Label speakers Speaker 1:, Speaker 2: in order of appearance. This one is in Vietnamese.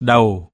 Speaker 1: đầu.